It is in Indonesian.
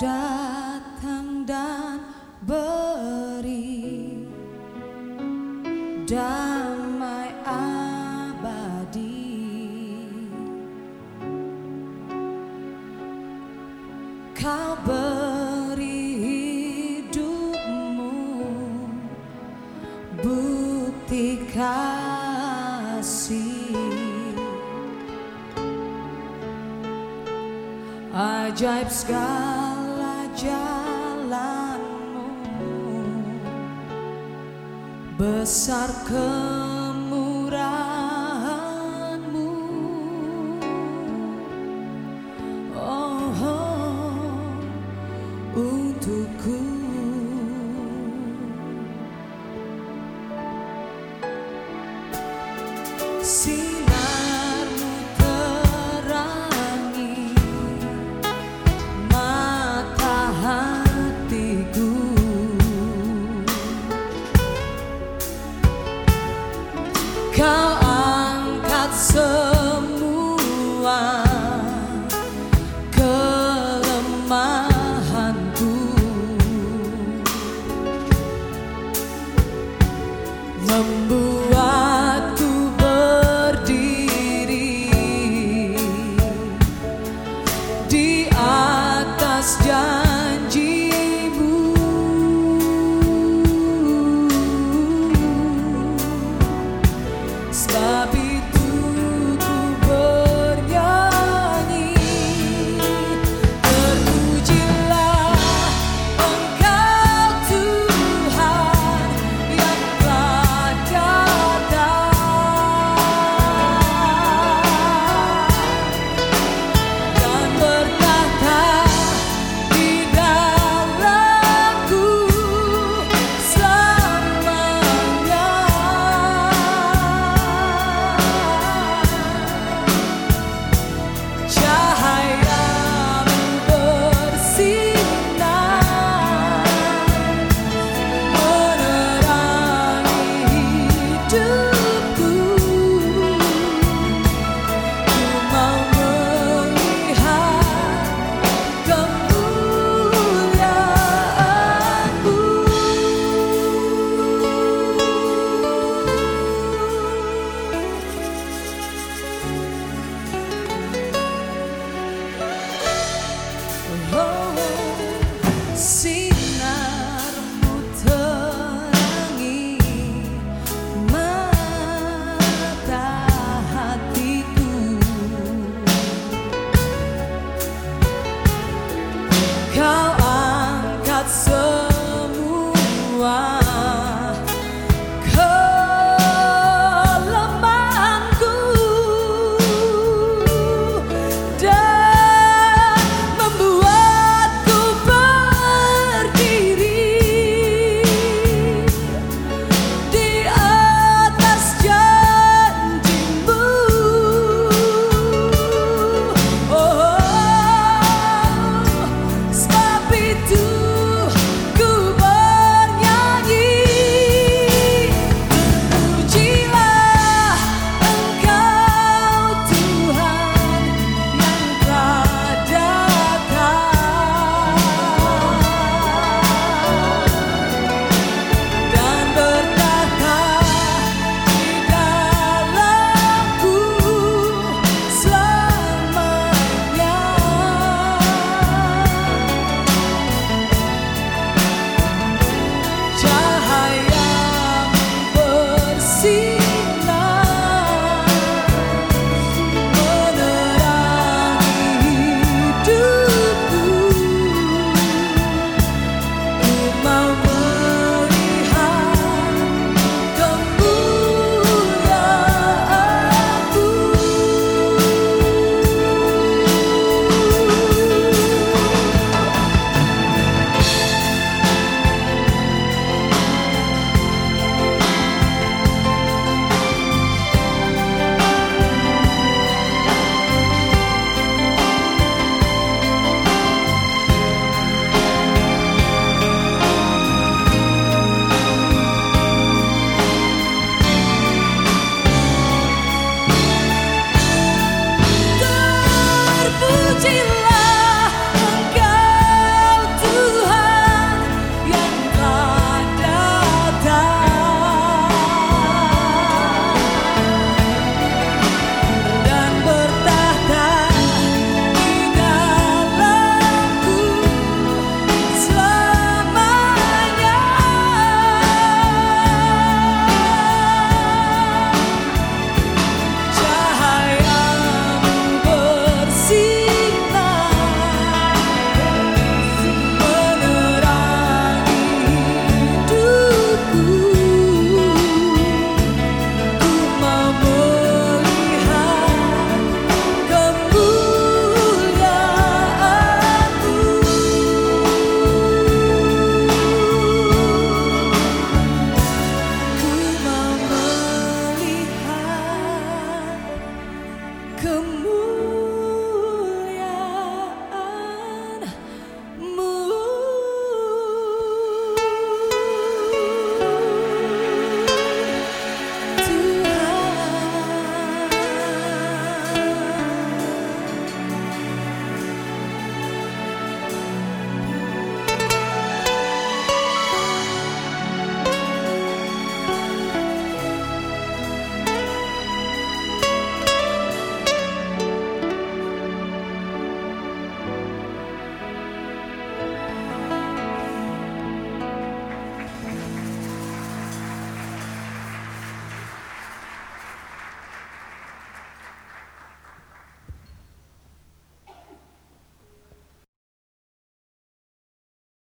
datang dan beri damai abadi. Kau beri hidupmu bukti kasih. Ajaib segala jalanmu. Besar kemurahanmu. Oh, oh untukku. Sinarmu so see come on.